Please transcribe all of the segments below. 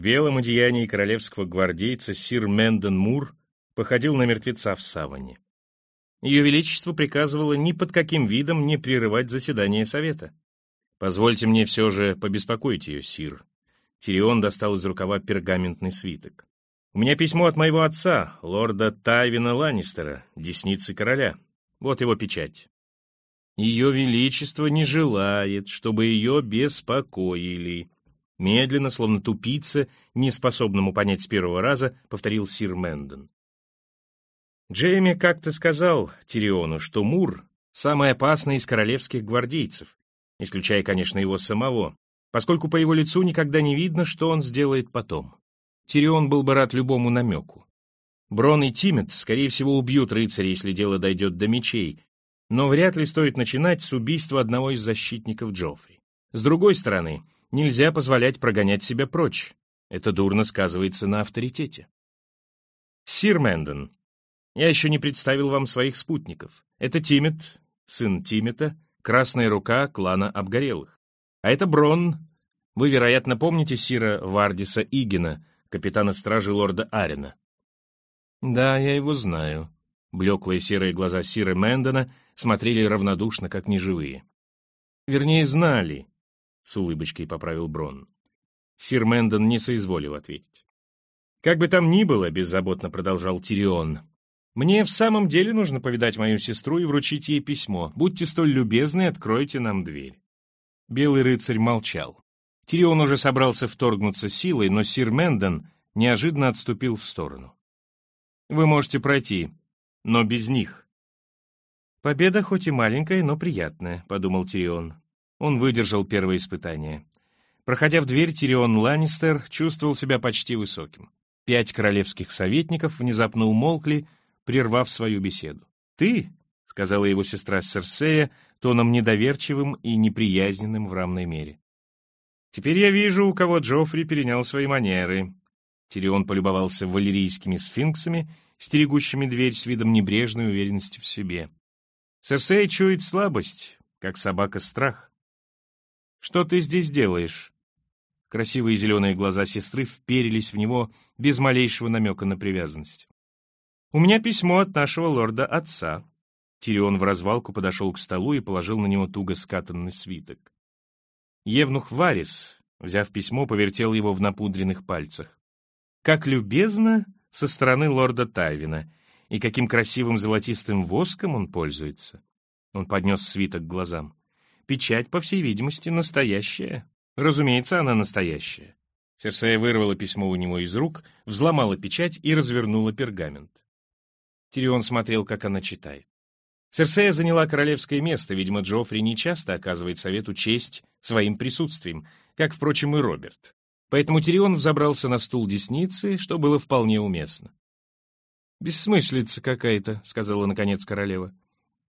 В белом одеянии королевского гвардейца сир Менден Мур походил на мертвеца в саване. Ее Величество приказывало ни под каким видом не прерывать заседание Совета. «Позвольте мне все же побеспокоить ее, сир». Тирион достал из рукава пергаментный свиток. «У меня письмо от моего отца, лорда Тайвина Ланнистера, десницы короля. Вот его печать. Ее Величество не желает, чтобы ее беспокоили». Медленно, словно тупица, неспособному понять с первого раза, повторил сир Мэндон. Джейми как-то сказал Тириону, что Мур — самый опасный из королевских гвардейцев, исключая, конечно, его самого, поскольку по его лицу никогда не видно, что он сделает потом. Тирион был бы рад любому намеку. Брон и Тимет, скорее всего, убьют рыцаря, если дело дойдет до мечей, но вряд ли стоит начинать с убийства одного из защитников Джоффри. С другой стороны, нельзя позволять прогонять себя прочь. Это дурно сказывается на авторитете. Сир Мэндон, я еще не представил вам своих спутников. Это Тимет, сын Тимета, красная рука клана Обгорелых. А это Брон. Вы, вероятно, помните Сира Вардиса Игина, капитана стражи лорда Арена? Да, я его знаю. Блеклые серые глаза Сира Мэндона смотрели равнодушно, как неживые. Вернее, знали, с улыбочкой поправил Брон. Сир Мэндон не соизволил ответить. «Как бы там ни было», — беззаботно продолжал Тирион, мне в самом деле нужно повидать мою сестру и вручить ей письмо. Будьте столь любезны, откройте нам дверь». Белый рыцарь молчал. Тирион уже собрался вторгнуться силой, но сир Менден неожиданно отступил в сторону. «Вы можете пройти, но без них». «Победа хоть и маленькая, но приятная», — подумал Тирион. Он выдержал первое испытание. Проходя в дверь, Тирион Ланнистер чувствовал себя почти высоким. Пять королевских советников внезапно умолкли, прервав свою беседу. «Ты», — сказала его сестра Серсея, тоном недоверчивым и неприязненным в равной мере. «Теперь я вижу, у кого Джоффри перенял свои манеры». Тирион полюбовался валерийскими сфинксами, стерегущими дверь с видом небрежной уверенности в себе. Серсея чует слабость, как собака страх. «Что ты здесь делаешь?» Красивые зеленые глаза сестры вперились в него без малейшего намека на привязанность. «У меня письмо от нашего лорда-отца». Тирион в развалку подошел к столу и положил на него туго скатанный свиток. Евнух Варис, взяв письмо, повертел его в напудренных пальцах. «Как любезно со стороны лорда Тайвина, и каким красивым золотистым воском он пользуется». Он поднес свиток к глазам. «Печать, по всей видимости, настоящая. Разумеется, она настоящая». Серсея вырвала письмо у него из рук, взломала печать и развернула пергамент. Тирион смотрел, как она читает. Серсея заняла королевское место, видимо, Джоффри нечасто оказывает совету честь своим присутствием, как, впрочем, и Роберт. Поэтому Тирион взобрался на стул десницы, что было вполне уместно. «Бессмыслица какая-то», — сказала, наконец, королева.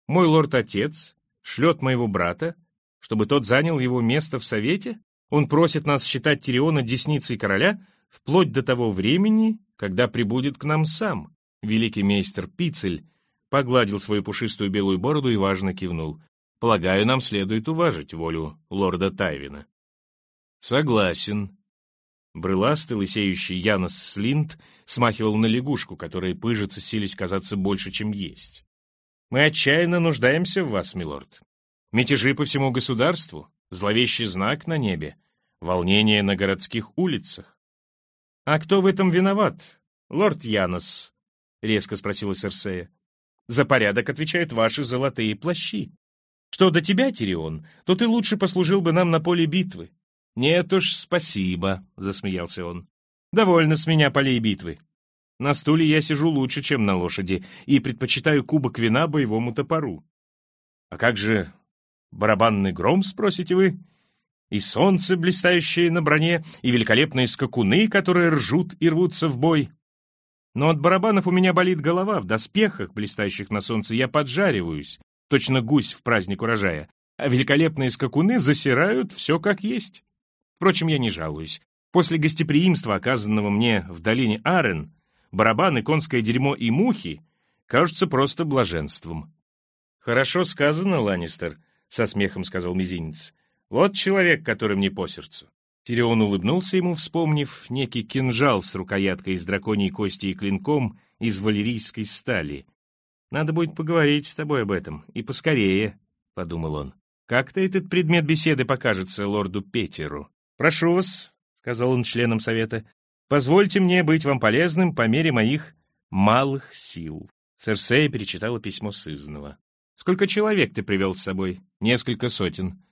«Мой лорд-отец шлет моего брата, чтобы тот занял его место в совете? Он просит нас считать Тириона десницей короля вплоть до того времени, когда прибудет к нам сам. Великий мейстер Пицель погладил свою пушистую белую бороду и важно кивнул. «Полагаю, нам следует уважить волю лорда Тайвина». «Согласен». Брыластый, лысеющий Янос Слинт смахивал на лягушку, которая пыжится, сились казаться больше, чем есть. «Мы отчаянно нуждаемся в вас, милорд. Мятежи по всему государству, зловещий знак на небе, волнение на городских улицах. А кто в этом виноват, лорд Янос?» резко спросила Серсея. «За порядок отвечают ваши золотые плащи. Что до тебя, Тирион, то ты лучше послужил бы нам на поле битвы». «Нет уж, спасибо», — засмеялся он. «Довольно с меня полей битвы. На стуле я сижу лучше, чем на лошади, и предпочитаю кубок вина боевому топору. А как же барабанный гром, спросите вы? И солнце, блистающее на броне, и великолепные скакуны, которые ржут и рвутся в бой. Но от барабанов у меня болит голова, в доспехах, блистающих на солнце, я поджариваюсь, точно гусь в праздник урожая, а великолепные скакуны засирают все как есть. Впрочем, я не жалуюсь. После гостеприимства, оказанного мне в долине Арен, барабаны, конское дерьмо и мухи кажутся просто блаженством. «Хорошо сказано, Ланнистер», — со смехом сказал мизинец. Вот человек, который мне по сердцу». Тирион улыбнулся ему, вспомнив некий кинжал с рукояткой из драконьей кости и клинком из валерийской стали. «Надо будет поговорить с тобой об этом, и поскорее», — подумал он. «Как-то этот предмет беседы покажется лорду Петеру. Прошу вас», — сказал он членам совета, — «позвольте мне быть вам полезным по мере моих малых сил». Серсея перечитала письмо сызного. «Сколько человек ты привел с собой?» «Несколько сотен.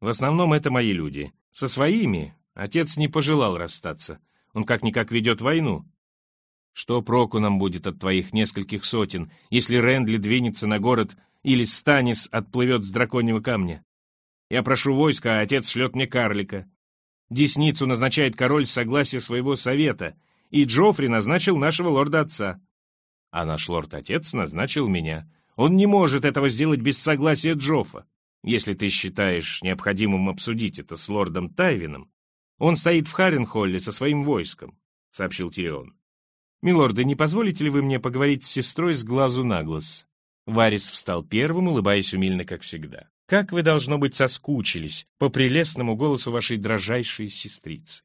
В основном это мои люди. Со своими Отец не пожелал расстаться. Он как-никак ведет войну. Что проку нам будет от твоих нескольких сотен, если Рэндли двинется на город или Станис отплывет с драконьего камня? Я прошу войска, а отец шлет мне карлика. Десницу назначает король с согласия своего совета, и Джоффри назначил нашего лорда-отца. А наш лорд-отец назначил меня. Он не может этого сделать без согласия Джоффа. Если ты считаешь необходимым обсудить это с лордом Тайвином, он стоит в Харенхолле со своим войском», — сообщил Тирион. «Милорды, не позволите ли вы мне поговорить с сестрой с глазу на глаз?» Варис встал первым, улыбаясь умильно, как всегда. «Как вы, должно быть, соскучились по прелестному голосу вашей дрожайшей сестрицы.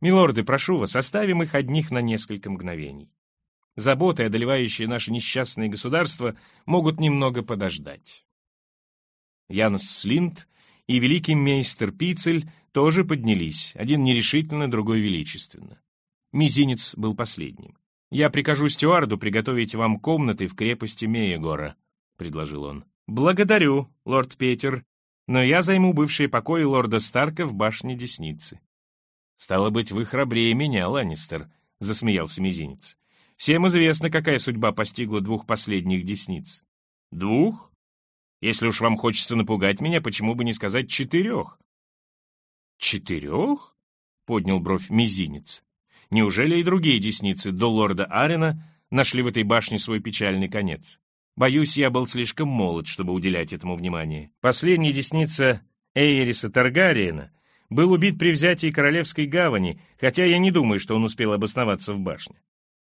Милорды, прошу вас, оставим их одних на несколько мгновений. Заботы, одолевающие наше несчастное государство, могут немного подождать». Янс Слинт и великий мейстер Пицель тоже поднялись, один нерешительно, другой величественно. Мизинец был последним. «Я прикажу стюарду приготовить вам комнаты в крепости Меегора», — предложил он. «Благодарю, лорд Петер, но я займу бывшие покои лорда Старка в башне Десницы». «Стало быть, вы храбрее меня, Ланнистер», — засмеялся Мизинец. «Всем известно, какая судьба постигла двух последних Десниц». «Двух? Если уж вам хочется напугать меня, почему бы не сказать четырех?» «Четырех?» — поднял бровь мизинец. «Неужели и другие десницы до лорда Арена нашли в этой башне свой печальный конец? Боюсь, я был слишком молод, чтобы уделять этому внимание. Последняя десница Эйриса Таргариена был убит при взятии Королевской гавани, хотя я не думаю, что он успел обосноваться в башне.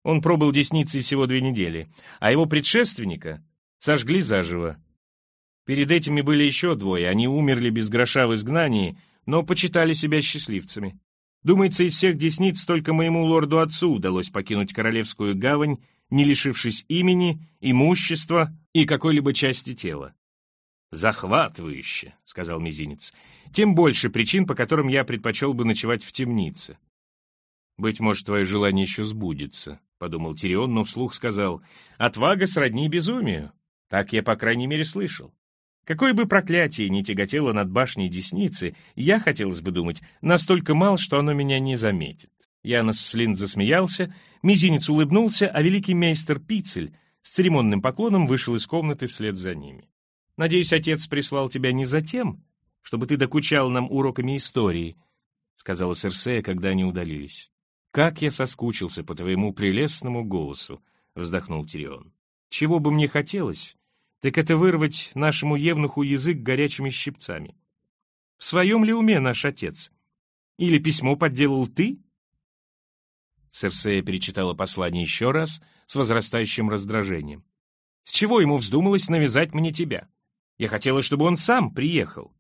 Он пробыл десницей всего две недели, а его предшественника сожгли заживо. Перед этими были еще двое, они умерли без гроша в изгнании, но почитали себя счастливцами. Думается, из всех десниц только моему лорду-отцу удалось покинуть Королевскую гавань, не лишившись имени, имущества и какой-либо части тела. «Захватывающе», — сказал Мизинец. «Тем больше причин, по которым я предпочел бы ночевать в темнице». «Быть может, твое желание еще сбудется», — подумал Тирион, но вслух сказал. «Отвага сродни безумию. Так я, по крайней мере, слышал. Какое бы проклятие ни тяготело над башней десницы, я, хотелось бы думать, настолько мал, что оно меня не заметит. Янос Слинд засмеялся, мизинец улыбнулся, а великий мейстер Пицель с церемонным поклоном вышел из комнаты вслед за ними. «Надеюсь, отец прислал тебя не за тем, чтобы ты докучал нам уроками истории», — сказала Серсея, когда они удалились. «Как я соскучился по твоему прелестному голосу», — вздохнул Тирион. «Чего бы мне хотелось, так это вырвать нашему евнуху язык горячими щипцами. В своем ли уме наш отец? Или письмо подделал ты? Серсея перечитала послание еще раз с возрастающим раздражением. С чего ему вздумалось навязать мне тебя? Я хотела, чтобы он сам приехал.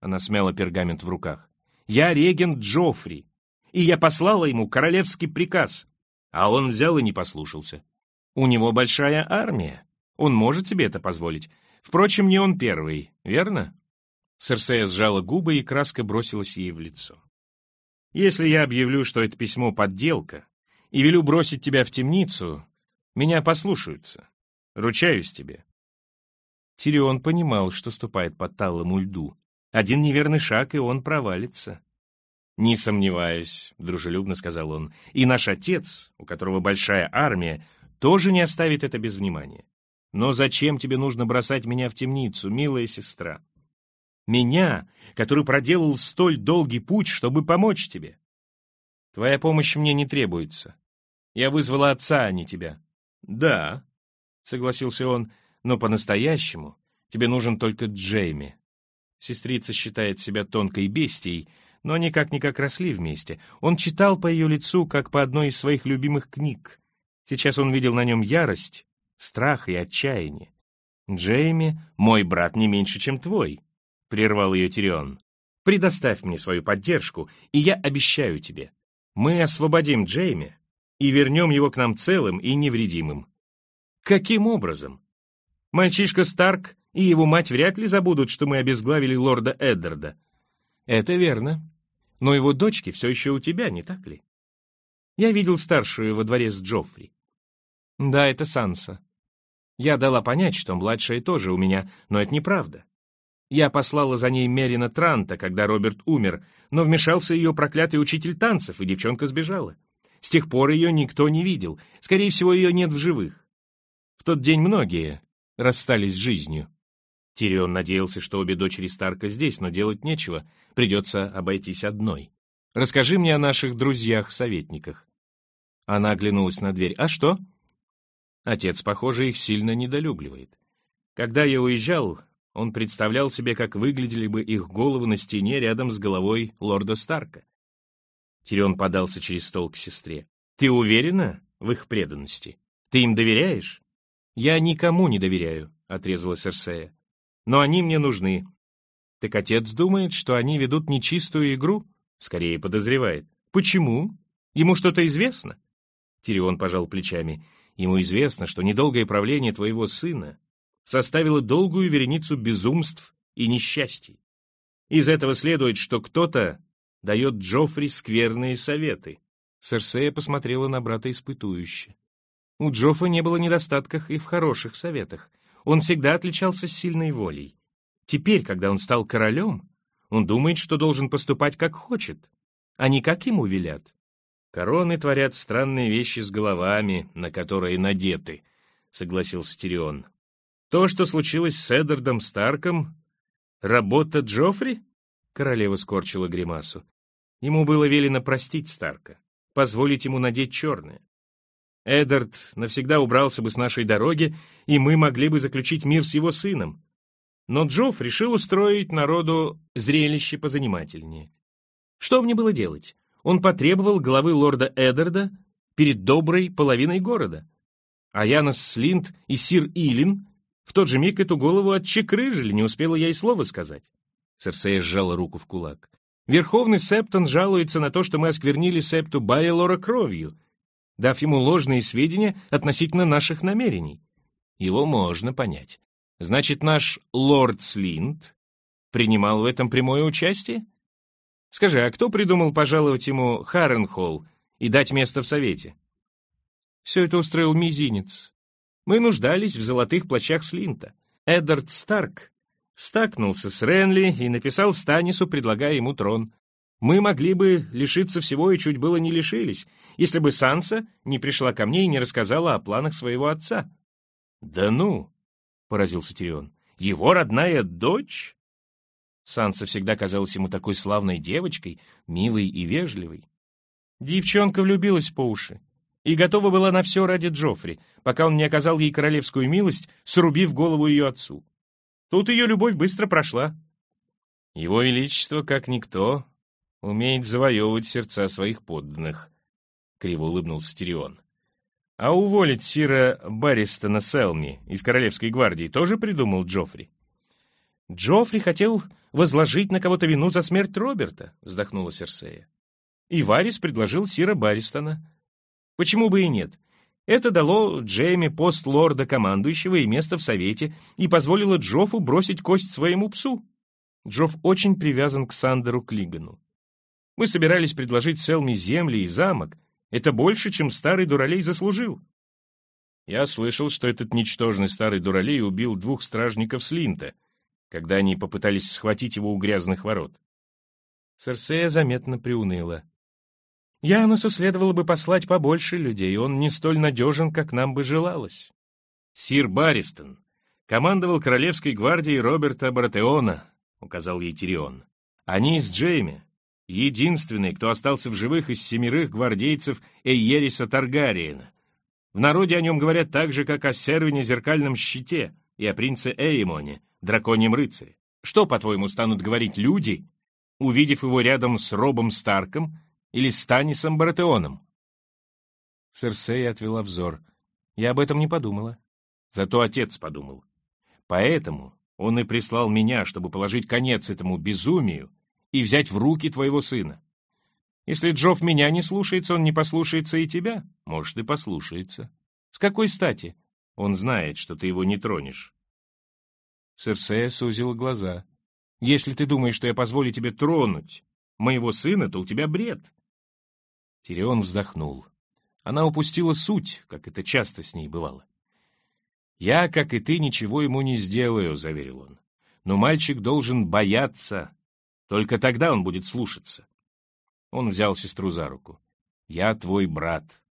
Она смяла пергамент в руках. Я регент Джоффри, и я послала ему королевский приказ. А он взял и не послушался. У него большая армия. Он может себе это позволить. Впрочем, не он первый, верно? Серсея сжала губы, и краска бросилась ей в лицо. «Если я объявлю, что это письмо — подделка, и велю бросить тебя в темницу, меня послушаются. Ручаюсь тебе». Тирион понимал, что ступает по талому льду. Один неверный шаг, и он провалится. «Не сомневаюсь», — дружелюбно сказал он, — «и наш отец, у которого большая армия, тоже не оставит это без внимания. Но зачем тебе нужно бросать меня в темницу, милая сестра? Меня, который проделал столь долгий путь, чтобы помочь тебе. Твоя помощь мне не требуется. Я вызвала отца, а не тебя. Да, согласился он, но по-настоящему тебе нужен только Джейми. Сестрица считает себя тонкой бестией, но они как-никак росли вместе. Он читал по ее лицу, как по одной из своих любимых книг. Сейчас он видел на нем ярость, страх и отчаяние. «Джейми, мой брат не меньше, чем твой», — прервал ее Тирион. Предоставь мне свою поддержку, и я обещаю тебе, мы освободим Джейми и вернем его к нам целым и невредимым. Каким образом? Мальчишка Старк и его мать вряд ли забудут, что мы обезглавили лорда Эддарда. Это верно. Но его дочки все еще у тебя, не так ли? Я видел старшую во дворе с Джоффри. Да, это Санса. Я дала понять, что младшая тоже у меня, но это неправда. Я послала за ней Мерина Транта, когда Роберт умер, но вмешался ее проклятый учитель танцев, и девчонка сбежала. С тех пор ее никто не видел. Скорее всего, ее нет в живых. В тот день многие расстались с жизнью. Тирион надеялся, что обе дочери Старка здесь, но делать нечего, придется обойтись одной. Расскажи мне о наших друзьях-советниках. Она оглянулась на дверь. А что? Отец, похоже, их сильно недолюбливает. Когда я уезжал, он представлял себе, как выглядели бы их головы на стене рядом с головой лорда Старка. Тирион подался через стол к сестре. «Ты уверена в их преданности? Ты им доверяешь?» «Я никому не доверяю», — отрезала Серсея. «Но они мне нужны». «Так отец думает, что они ведут нечистую игру?» Скорее подозревает. «Почему? Ему что-то известно?» Тирион пожал плечами. «Ему известно, что недолгое правление твоего сына составило долгую вереницу безумств и несчастий. Из этого следует, что кто-то дает Джоффри скверные советы». Серсея посмотрела на брата испытующе. У Джоффа не было недостатков и в хороших советах. Он всегда отличался сильной волей. Теперь, когда он стал королем, он думает, что должен поступать как хочет, а не как ему велят. Короны творят странные вещи с головами, на которые надеты, согласился Тирион. То, что случилось с Эддардом Старком, работа Джоффри? Королева скорчила гримасу. Ему было велено простить Старка, позволить ему надеть черное. Эддард навсегда убрался бы с нашей дороги, и мы могли бы заключить мир с его сыном. Но Джофф решил устроить народу зрелище позанимательнее. Что мне было делать? Он потребовал главы лорда Эддарда перед доброй половиной города. А Янос Слинт и сир Илин в тот же миг эту голову отчекрыжили, не успела я и слова сказать. Серсея сжала руку в кулак. Верховный Септон жалуется на то, что мы осквернили Септу Байлора кровью, дав ему ложные сведения относительно наших намерений. Его можно понять. Значит, наш лорд Слинт принимал в этом прямое участие? Скажи, а кто придумал пожаловать ему Харренхолл и дать место в Совете? Все это устроил мизинец. Мы нуждались в золотых плащах Слинта. Эддард Старк стакнулся с Ренли и написал Станису, предлагая ему трон. Мы могли бы лишиться всего и чуть было не лишились, если бы Санса не пришла ко мне и не рассказала о планах своего отца. Да ну! — поразился Тирион. «Его родная дочь?» Санса всегда казалась ему такой славной девочкой, милой и вежливой. Девчонка влюбилась по уши и готова была на все ради Джоффри, пока он не оказал ей королевскую милость, срубив голову ее отцу. Тут ее любовь быстро прошла. Его Величество, как никто, умеет завоевывать сердца своих подданных, — криво улыбнулся Тирион. А уволить Сира Барристона Селми из Королевской гвардии тоже придумал Джоффри? Джоффри хотел возложить на кого-то вину за смерть Роберта, вздохнула Серсея. И Варис предложил Сира Барристона. Почему бы и нет? Это дало Джейми пост лорда-командующего и место в Совете и позволило Джоффу бросить кость своему псу. Джофф очень привязан к Сандеру Клигану. Мы собирались предложить Селми земли и замок, это больше, чем старый дуралей заслужил. Я слышал, что этот ничтожный старый дуралей убил двух стражников Слинта, когда они попытались схватить его у грязных ворот. Серсея заметно приуныла. Янусу следовало бы послать побольше людей, он не столь надежен, как нам бы желалось. Сир Баристон командовал Королевской гвардией Роберта Баратеона, указал ей Тирион. Они с Джейми единственный, кто остался в живых из семерых гвардейцев Эйериса Таргариена. В народе о нем говорят так же, как о Сервине Зеркальном Щите и о принце Эймоне, драконьем рыцаре. Что, по-твоему, станут говорить люди, увидев его рядом с Робом Старком или Станисом Баратеоном? Серсея отвела взор. Я об этом не подумала. Зато отец подумал. Поэтому он и прислал меня, чтобы положить конец этому безумию и взять в руки твоего сына. Если Джофф меня не слушается, он не послушается и тебя. Может, и послушается. С какой стати? Он знает, что ты его не тронешь. Серсея сузила глаза. Если ты думаешь, что я позволю тебе тронуть моего сына, то у тебя бред. Тирион вздохнул. Она упустила суть, как это часто с ней бывало. «Я, как и ты, ничего ему не сделаю», — заверил он. «Но мальчик должен бояться. Только тогда он будет слушаться. Он взял сестру за руку. «Я твой брат,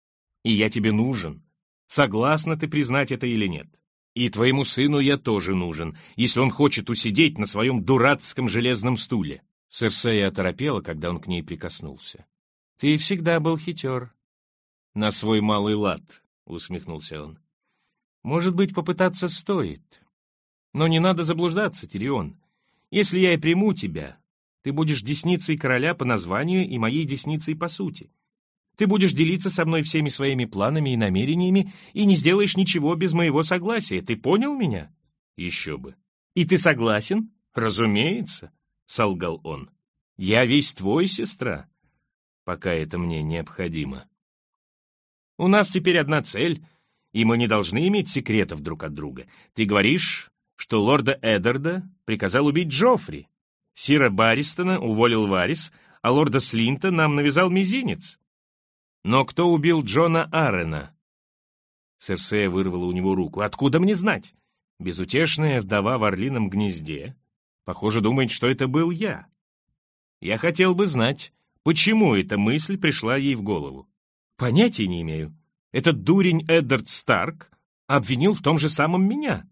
и я тебе нужен. Согласна ты признать это или нет? И твоему сыну я тоже нужен, если он хочет усидеть на своем дурацком железном стуле». Серсея оторопела, когда он к ней прикоснулся. «Ты всегда был хитер». «На свой малый лад», — усмехнулся он. «Может быть, попытаться стоит. Но не надо заблуждаться, Тирион. Если я и приму тебя, ты будешь десницей короля по названию и моей десницей по сути. Ты будешь делиться со мной всеми своими планами и намерениями и не сделаешь ничего без моего согласия. Ты понял меня? Еще бы. И ты согласен? Разумеется, — солгал он. Я весь твой, сестра, пока это мне необходимо. У нас теперь одна цель, и мы не должны иметь секретов друг от друга. Ты говоришь, что лорда Эддарда приказал убить Джоффри. Сира Баристона уволил Варис, а лорда Слинта нам навязал мизинец. Но кто убил Джона Аррена? Серсея вырвала у него руку. Откуда мне знать? Безутешная вдова в орлином гнезде. Похоже, думает, что это был я. Я хотел бы знать, почему эта мысль пришла ей в голову. Понятия не имею. Этот дурень Эддард Старк обвинил в том же самом меня.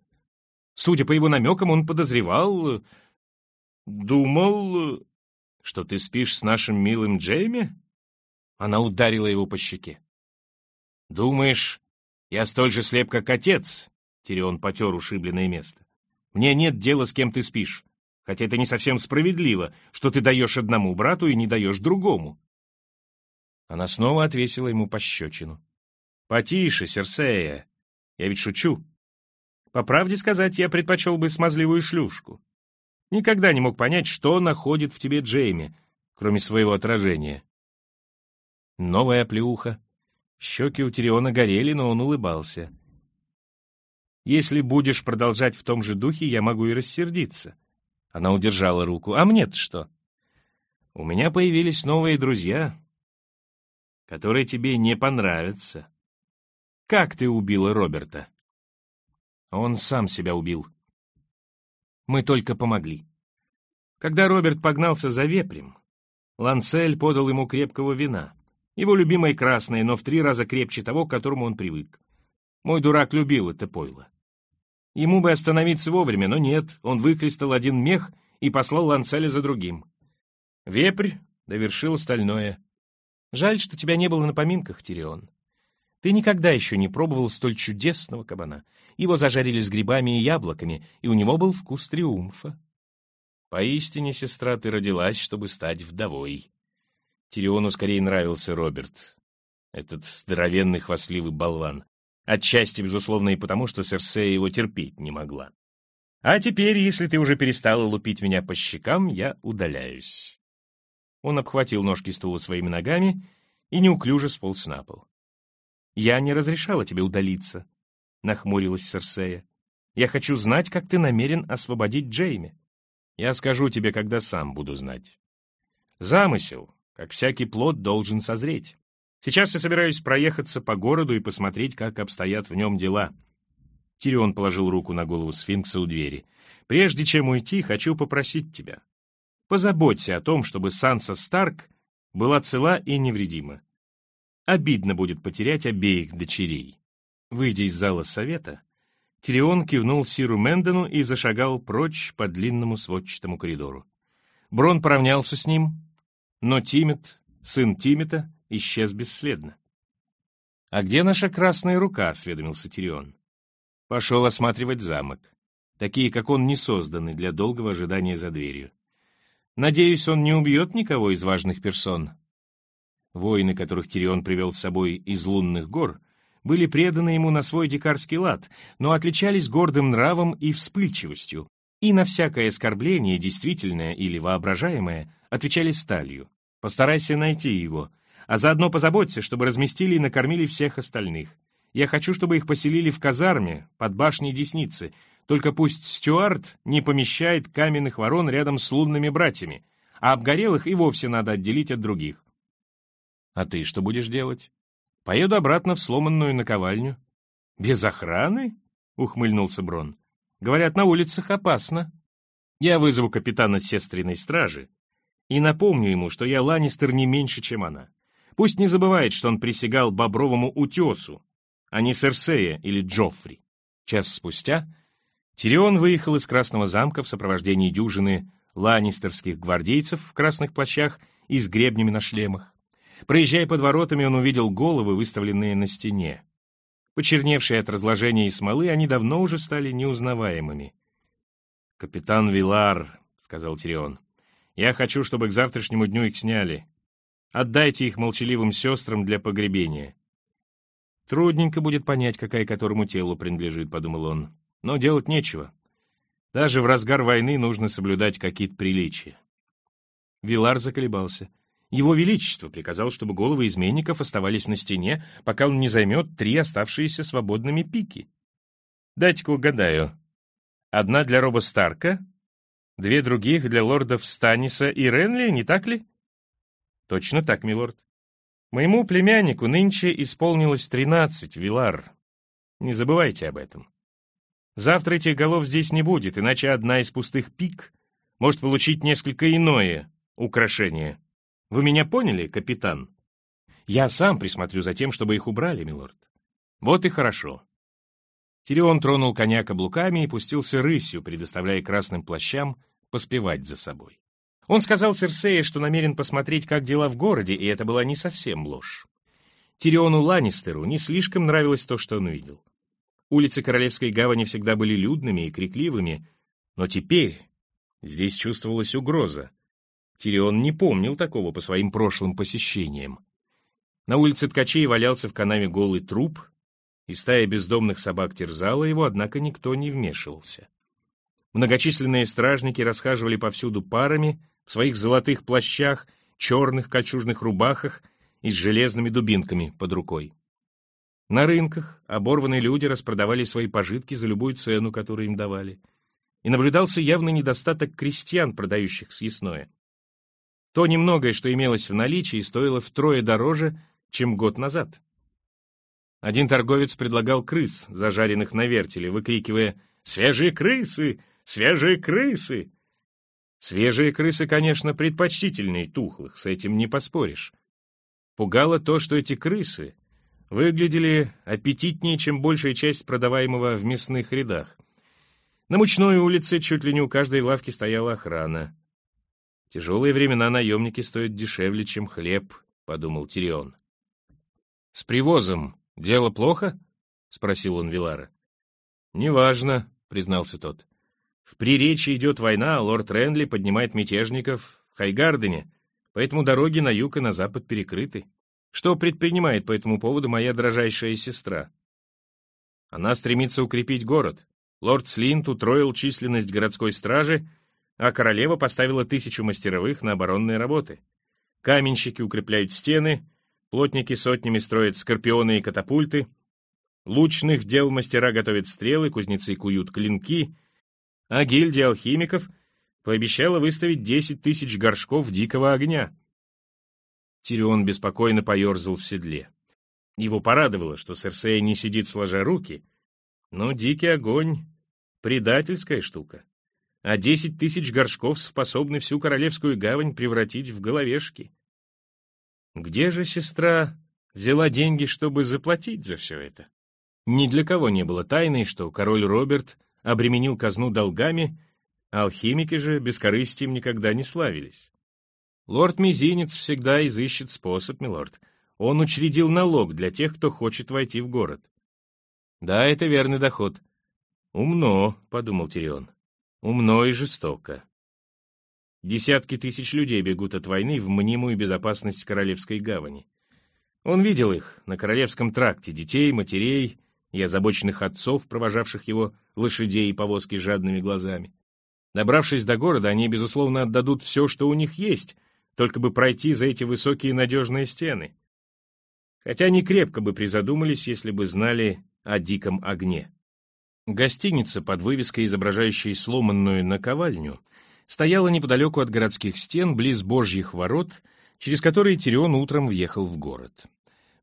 Судя по его намекам, он подозревал, «Думал, что ты спишь с нашим милым Джейми?» Она ударила его по щеке. «Думаешь, я столь же слеп, как отец?» Тирион потер ушибленное место. «Мне нет дела, с кем ты спишь, хотя это не совсем справедливо, что ты даешь одному брату и не даешь другому». Она снова отвесила ему пощечину. «Потише, Серсея, я ведь шучу. По правде сказать, я предпочел бы смазливую шлюшку. Никогда не мог понять, что находит в тебе Джейми, кроме своего отражения. Новая плюха. Щеки у Тириона горели, но он улыбался. «Если будешь продолжать в том же духе, я могу и рассердиться». Она удержала руку. «А мне-то что?» «У меня появились новые друзья, которые тебе не понравятся. Как ты убила Роберта?» Он сам себя убил. Мы только помогли. Когда Роберт погнался за вепрем, Ланцель подал ему крепкого вина. Его любимое красное, но в три раза крепче того, к которому он привык. Мой дурак любил это пойло. Ему бы остановиться вовремя, но нет, он выхлестал один мех и послал Ланцеля за другим. Вепрь довершил остальное. Жаль, что тебя не было на поминках, Тирион. Ты никогда еще не пробовал столь чудесного кабана. Его зажарили с грибами и яблоками, и у него был вкус триумфа. Поистине, сестра, ты родилась, чтобы стать вдовой. Тириону скорее нравился Роберт, этот здоровенный хвастливый болван. Отчасти, безусловно, и потому, что Серсея его терпеть не могла. А теперь, если ты уже перестала лупить меня по щекам, я удаляюсь. Он обхватил ножки стула своими ногами и неуклюже сполз на пол. «Я не разрешала тебе удалиться», — нахмурилась Серсея. «Я хочу знать, как ты намерен освободить Джейми. Я скажу тебе, когда сам буду знать. Замысел, как всякий плод, должен созреть. Сейчас я собираюсь проехаться по городу и посмотреть, как обстоят в нем дела». Тирион положил руку на голову сфинкса у двери. «Прежде чем уйти, хочу попросить тебя. Позаботься о том, чтобы Санса Старк была цела и невредима. Обидно будет потерять обеих дочерей. Выйдя из зала совета, Тирион кивнул Сиру Мендену и зашагал прочь по длинному сводчатому коридору. Брон поравнялся с ним, но Тимет, сын Тимета, исчез бесследно. «А где наша красная рука?» — осведомился Тирион. Пошел осматривать замок. Такие, как он, не созданы для долгого ожидания за дверью. Надеюсь, он не убьет никого из важных персон. Воины, которых Тирион привел с собой из лунных гор, были преданы ему на свой дикарский лад, но отличались гордым нравом и вспыльчивостью, и на всякое оскорбление, действительное или воображаемое, отвечали сталью. Постарайся найти его, а заодно позаботься, чтобы разместили и накормили всех остальных. Я хочу, чтобы их поселили в казарме под башней Десницы, только пусть Стюарт не помещает каменных ворон рядом с лунными братьями, а обгорелых и вовсе надо отделить от других. А ты что будешь делать? Поеду обратно в сломанную наковальню. Без охраны? Ухмыльнулся Брон. Говорят, на улицах опасно. Я вызову капитана сестриной стражи и напомню ему, что я Ланнистер не меньше, чем она. Пусть не забывает, что он присягал Бобровому утесу, а не Серсея или Джоффри. Час спустя Тирион выехал из Красного замка в сопровождении дюжины ланнистерских гвардейцев в красных плащах и с гребнями на шлемах. Проезжая под воротами, он увидел головы, выставленные на стене. Почерневшие от разложения и смолы, они давно уже стали неузнаваемыми. «Капитан Вилар», — сказал Тирион, — «я хочу, чтобы к завтрашнему дню их сняли. Отдайте их молчаливым сестрам для погребения». «Трудненько будет понять, какая которому телу принадлежит», — подумал он. «Но делать нечего. Даже в разгар войны нужно соблюдать какие-то приличия». Вилар заколебался. Его Величество приказал, чтобы головы изменников оставались на стене, пока он не займет три оставшиеся свободными пики. Дайте-ка угадаю. Одна для Роба Старка, две других для лордов Станиса и Ренли, не так ли? Точно так, милорд. Моему племяннику нынче исполнилось тринадцать, Вилар. Не забывайте об этом. Завтра этих голов здесь не будет, иначе одна из пустых пик может получить несколько иное украшение. Вы меня поняли, капитан? Я сам присмотрю за тем, чтобы их убрали, милорд. Вот и хорошо. Тирион тронул коня каблуками и пустился рысью, предоставляя красным плащам поспевать за собой. Он сказал Серсее, что намерен посмотреть, как дела в городе, и это была не совсем ложь. Тириону Ланнистеру не слишком нравилось то, что он видел. Улицы Королевской гавани всегда были людными и крикливыми, но теперь здесь чувствовалась угроза. Тирион не помнил такого по своим прошлым посещениям. На улице ткачей валялся в канаве голый труп, и стая бездомных собак терзала его, однако никто не вмешивался. Многочисленные стражники расхаживали повсюду парами, в своих золотых плащах, черных кольчужных рубахах и с железными дубинками под рукой. На рынках оборванные люди распродавали свои пожитки за любую цену, которую им давали. И наблюдался явный недостаток крестьян, продающих съестное. То немногое, что имелось в наличии, стоило втрое дороже, чем год назад. Один торговец предлагал крыс, зажаренных на вертеле, выкрикивая «Свежие крысы! Свежие крысы!» Свежие крысы, конечно, предпочтительнее тухлых, с этим не поспоришь. Пугало то, что эти крысы выглядели аппетитнее, чем большая часть продаваемого в мясных рядах. На Мучной улице чуть ли не у каждой лавки стояла охрана. Тяжелые времена наемники стоят дешевле, чем хлеб, — подумал Тирион. — С привозом дело плохо? — спросил он Вилара. — Неважно, — признался тот. В Приречи идет война, а лорд Ренли поднимает мятежников в Хайгардене, поэтому дороги на юг и на запад перекрыты. Что предпринимает по этому поводу моя дрожайшая сестра? Она стремится укрепить город. Лорд Слинт утроил численность городской стражи — а королева поставила тысячу мастеровых на оборонные работы. Каменщики укрепляют стены, плотники сотнями строят скорпионы и катапульты, лучных дел мастера готовят стрелы, кузнецы куют клинки, а гильдия алхимиков пообещала выставить десять тысяч горшков дикого огня. Тирион беспокойно поерзал в седле. Его порадовало, что Серсея не сидит сложа руки, но дикий огонь — предательская штука а десять тысяч горшков способны всю Королевскую гавань превратить в головешки. Где же сестра взяла деньги, чтобы заплатить за все это? Ни для кого не было тайной, что король Роберт обременил казну долгами, а алхимики же бескорыстием никогда не славились. Лорд Мизинец всегда изыщет способ, милорд. Он учредил налог для тех, кто хочет войти в город. Да, это верный доход. Умно, — подумал Тирион. Умно и жестоко. Десятки тысяч людей бегут от войны в мнимую безопасность Королевской гавани. Он видел их на Королевском тракте, детей, матерей и озабоченных отцов, провожавших его лошадей и повозки жадными глазами. Добравшись до города, они, безусловно, отдадут все, что у них есть, только бы пройти за эти высокие надежные стены. Хотя они крепко бы призадумались, если бы знали о диком огне. Гостиница под вывеской, изображающей сломанную наковальню, стояла неподалеку от городских стен, близ Божьих ворот, через которые Тирион утром въехал в город.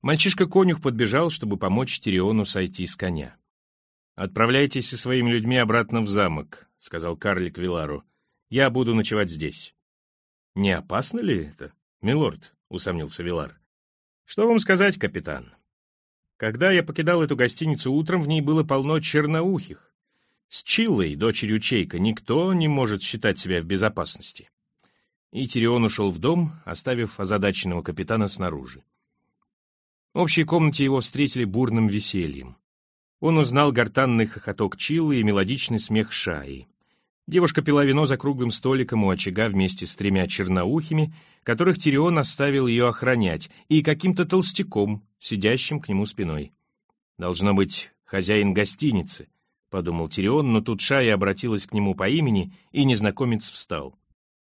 Мальчишка-конюх подбежал, чтобы помочь Тириону сойти с коня. «Отправляйтесь со своими людьми обратно в замок», — сказал карлик Вилару. «Я буду ночевать здесь». «Не опасно ли это, милорд?» — усомнился Вилар. «Что вам сказать, капитан? Когда я покидал эту гостиницу утром, в ней было полно черноухих. С Чиллой, дочерью Чейка, никто не может считать себя в безопасности». И Тирион ушел в дом, оставив озадаченного капитана снаружи. В общей комнате его встретили бурным весельем. Он узнал гортанный хохоток Чиллы и мелодичный смех Шаи. Девушка пила вино за круглым столиком у очага вместе с тремя черноухими, которых Тирион оставил ее охранять, и каким-то толстяком, сидящим к нему спиной. «Должно быть, хозяин гостиницы», — подумал Тирион, но тут Шая обратилась к нему по имени, и незнакомец встал.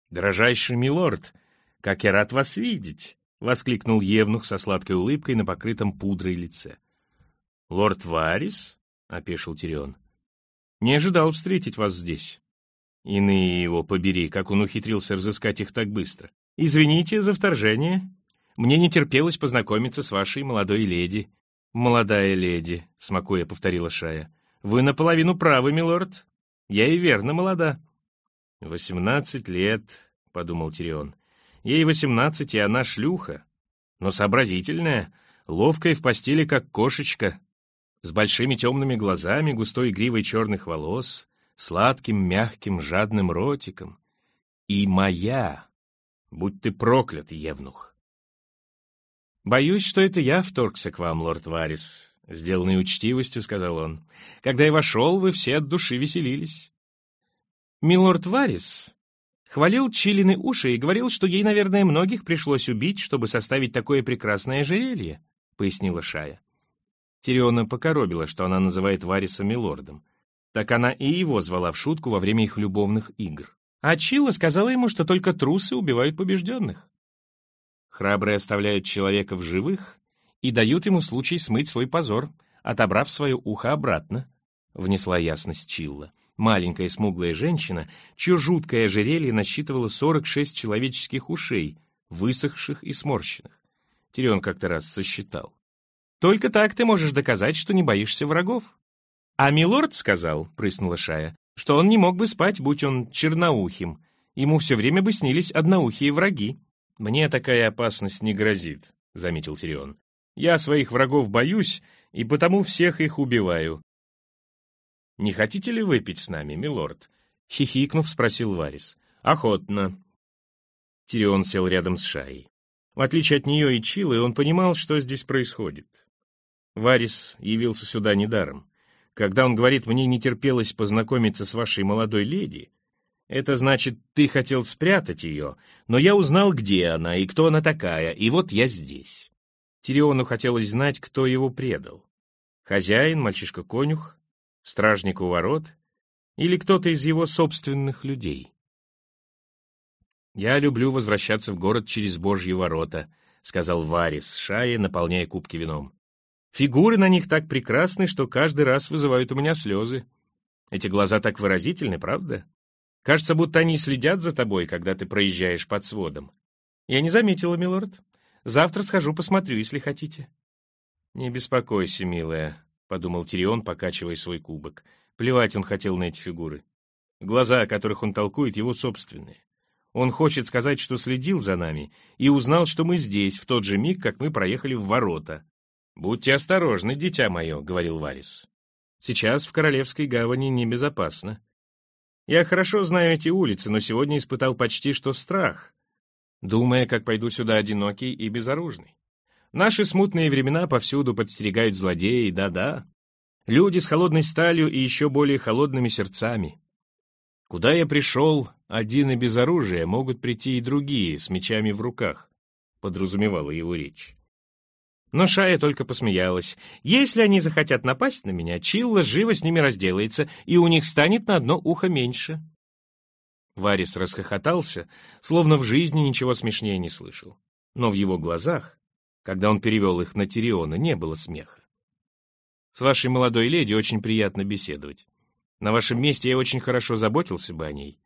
«Дорожайший милорд, как я рад вас видеть!» — воскликнул Евнух со сладкой улыбкой на покрытом пудрой лице. «Лорд Варис?» — опешил Тирион. «Не ожидал встретить вас здесь». Иные его побери, как он ухитрился разыскать их так быстро. «Извините за вторжение. Мне не терпелось познакомиться с вашей молодой леди». «Молодая леди», — смакуя повторила Шая. «Вы наполовину правы, милорд. Я и верно молода». «Восемнадцать лет», — подумал Тирион. «Ей восемнадцать, и она шлюха. Но сообразительная, ловкая в постели, как кошечка, с большими темными глазами, густой гривой черных волос, сладким, мягким, жадным ротиком. И моя, будь ты проклят, Евнух. «Боюсь, что это я вторгся к вам, лорд Варис», — сделанной учтивостью сказал он. «Когда я вошел, вы все от души веселились». «Милорд Варис хвалил Чилины уши и говорил, что ей, наверное, многих пришлось убить, чтобы составить такое прекрасное ожерелье», — пояснила Шая. Тириона покоробила, что она называет Вариса милордом. Так она и его звала в шутку во время их любовных игр. А Чилла сказала ему, что только трусы убивают побежденных. Храбрые оставляют человека в живых и дают ему случай смыть свой позор, отобрав свое ухо обратно, — внесла ясность Чилла. Маленькая смуглая женщина, чье жуткое ожерелье насчитывало 46 человеческих ушей, высохших и сморщенных. Тирион как-то раз сосчитал. «Только так ты можешь доказать, что не боишься врагов», «А милорд сказал, — прыснула Шая, — что он не мог бы спать, будь он черноухим. Ему все время бы снились одноухие враги». «Мне такая опасность не грозит», — заметил Тирион. «Я своих врагов боюсь, и потому всех их убиваю». «Не хотите ли выпить с нами, милорд?» — хихикнув, спросил Варис. «Охотно». Тирион сел рядом с Шаей. В отличие от нее и Чилы, он понимал, что здесь происходит. Варис явился сюда недаром. Когда он говорит, мне не терпелось познакомиться с вашей молодой леди, это значит, ты хотел спрятать ее, но я узнал, где она и кто она такая, и вот я здесь. Тириону хотелось знать, кто его предал. Хозяин, мальчишка-конюх, стражник у ворот или кто-то из его собственных людей. «Я люблю возвращаться в город через Божьи ворота», — сказал Варис, шая, наполняя кубки вином. Фигуры на них так прекрасны, что каждый раз вызывают у меня слезы. Эти глаза так выразительны, правда? Кажется, будто они следят за тобой, когда ты проезжаешь под сводом. Я не заметила, милорд. Завтра схожу посмотрю, если хотите. Не беспокойся, милая, — подумал Тирион, покачивая свой кубок. Плевать он хотел на эти фигуры. Глаза, о которых он толкует, его собственные. Он хочет сказать, что следил за нами и узнал, что мы здесь, в тот же миг, как мы проехали в ворота. «Будьте осторожны, дитя мое», — говорил Варис. «Сейчас в Королевской гавани небезопасно. Я хорошо знаю эти улицы, но сегодня испытал почти что страх, думая, как пойду сюда одинокий и безоружный. Наши смутные времена повсюду подстерегают злодеи, да-да. Люди с холодной сталью и еще более холодными сердцами. Куда я пришел, один и без оружия, могут прийти и другие, с мечами в руках», — подразумевала его речь. Но Шая только посмеялась. Если они захотят напасть на меня, Чилла живо с ними разделается, и у них станет на одно ухо меньше. Варис расхохотался, словно в жизни ничего смешнее не слышал. Но в его глазах, когда он перевел их на Тириона, не было смеха. «С вашей молодой леди очень приятно беседовать. На вашем месте я очень хорошо заботился бы о ней.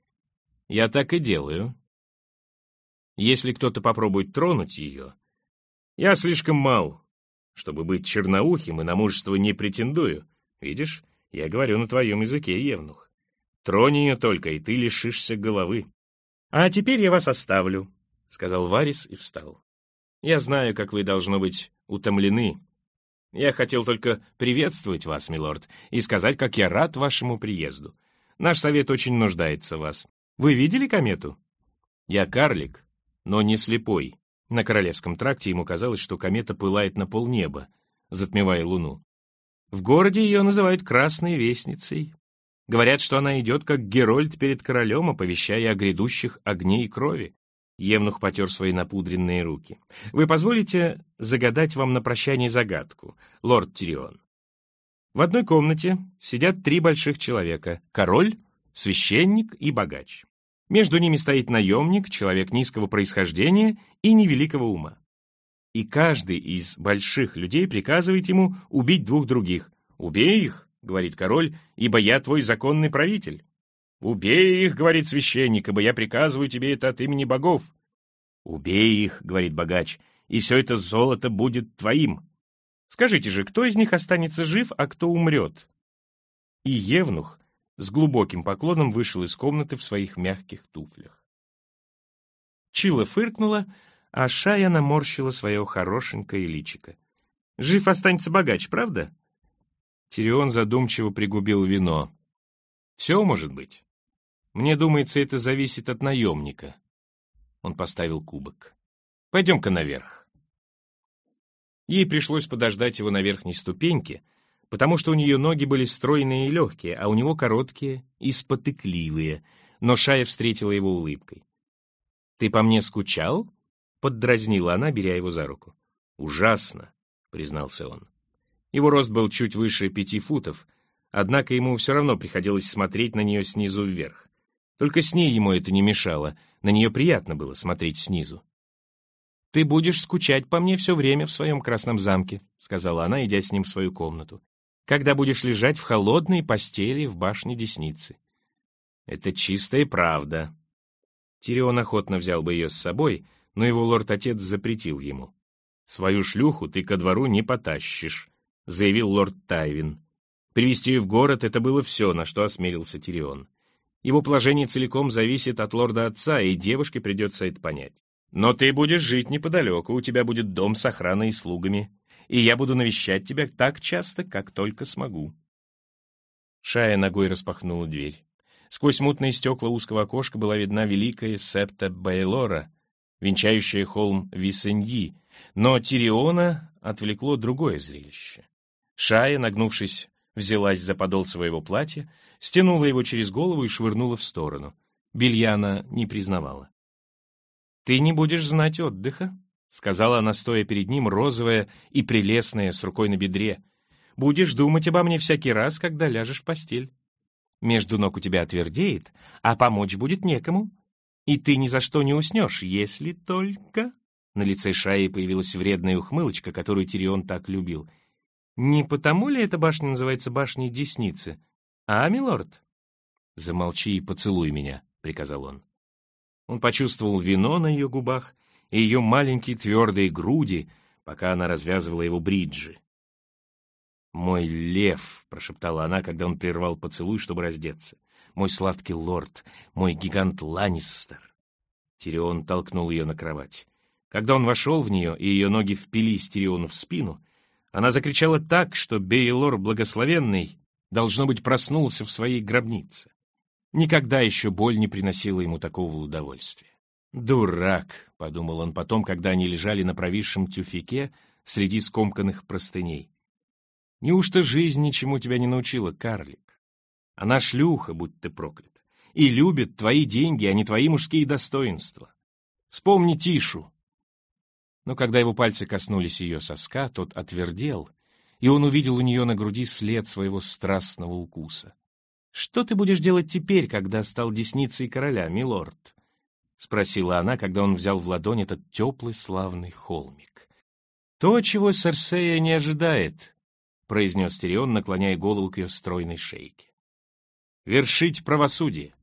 Я так и делаю. Если кто-то попробует тронуть ее, я слишком мал, чтобы быть черноухим и на мужество не претендую. Видишь, я говорю на твоем языке, Евнух. Тронь ее только, и ты лишишься головы. А теперь я вас оставлю, — сказал Варис и встал. Я знаю, как вы, должно быть, утомлены. Я хотел только приветствовать вас, милорд, и сказать, как я рад вашему приезду. Наш совет очень нуждается в вас. Вы видели комету? Я карлик, но не слепой. На Королевском тракте ему казалось, что комета пылает на полнеба, затмевая луну. В городе ее называют Красной Вестницей. Говорят, что она идет как Герольд перед королем, оповещая о грядущих огне и крови. Евнух потер свои напудренные руки. «Вы позволите загадать вам на прощание загадку, лорд Тирион?» В одной комнате сидят три больших человека — король, священник и богач. Между ними стоит наемник, человек низкого происхождения и невеликого ума. И каждый из больших людей приказывает ему убить двух других. «Убей их!» говорит король, ибо я твой законный правитель. Убей их, говорит священник, ибо я приказываю тебе это от имени богов. Убей их, говорит богач, и все это золото будет твоим. Скажите же, кто из них останется жив, а кто умрет? И Евнух с глубоким поклоном вышел из комнаты в своих мягких туфлях. Чила фыркнула, а Шая наморщила свое хорошенькое личико. «Жив останется богач, правда?» Тирион задумчиво пригубил вино. «Все может быть. Мне думается, это зависит от наемника». Он поставил кубок. «Пойдем-ка наверх». Ей пришлось подождать его на верхней ступеньке, потому что у нее ноги были стройные и легкие, а у него короткие и спотыкливые, но Шая встретила его улыбкой. «Ты по мне скучал?» — поддразнила она, беря его за руку. «Ужасно», — признался он. Его рост был чуть выше пяти футов, однако ему все равно приходилось смотреть на нее снизу вверх. Только с ней ему это не мешало, на нее приятно было смотреть снизу. «Ты будешь скучать по мне все время в своем красном замке», сказала она, идя с ним в свою комнату, «когда будешь лежать в холодной постели в башне Десницы». «Это чистая правда». Тирион охотно взял бы ее с собой, но его лорд-отец запретил ему. «Свою шлюху ты ко двору не потащишь», — заявил лорд Тайвин. Привести ее в город — это было все, на что осмелился Тирион. Его положение целиком зависит от лорда отца, и девушке придется это понять. Но ты будешь жить неподалеку, у тебя будет дом с охраной и слугами, и я буду навещать тебя так часто, как только смогу. Шая ногой распахнула дверь. Сквозь мутные стекла узкого окошка была видна великая септа Байлора, венчающая холм Висеньи, но Тириона отвлекло другое зрелище. Шая, нагнувшись, взялась за подол своего платья, стянула его через голову и швырнула в сторону. Бельяна не признавала. «Ты не будешь знать отдыха», — сказала она, стоя перед ним, розовая и прелестная, с рукой на бедре. «Будешь думать обо мне всякий раз, когда ляжешь в постель. Между ног у тебя отвердеет, а помочь будет некому. И ты ни за что не уснешь, если только...» На лице Шаи появилась вредная ухмылочка, которую Тирион так любил — не потому ли эта башня называется башней Десницы? А, милорд? Замолчи и поцелуй меня, приказал он. Он почувствовал вино на ее губах и ее маленькие твердые груди, пока она развязывала его бриджи. «Мой лев», — прошептала она, когда он прервал поцелуй, чтобы раздеться. «Мой сладкий лорд, мой гигант Ланнистер». Тирион толкнул ее на кровать. Когда он вошел в нее, и ее ноги впились Тириону в спину, она закричала так, что Бейлор Благословенный, должно быть, проснулся в своей гробнице. Никогда еще боль не приносила ему такого удовольствия. «Дурак», — подумал он потом, когда они лежали на провисшем тюфике среди скомканных простыней. «Неужто жизнь ничему тебя не научила, карлик? Она шлюха, будь ты проклят, и любит твои деньги, а не твои мужские достоинства. Вспомни Тишу, но когда его пальцы коснулись ее соска, тот отвердел, и он увидел у нее на груди след своего страстного укуса. «Что ты будешь делать теперь, когда стал десницей короля, милорд?» — спросила она, когда он взял в ладонь этот теплый славный холмик. «То, чего Серсея не ожидает», — произнес Тирион, наклоняя голову к ее стройной шейке. «Вершить правосудие.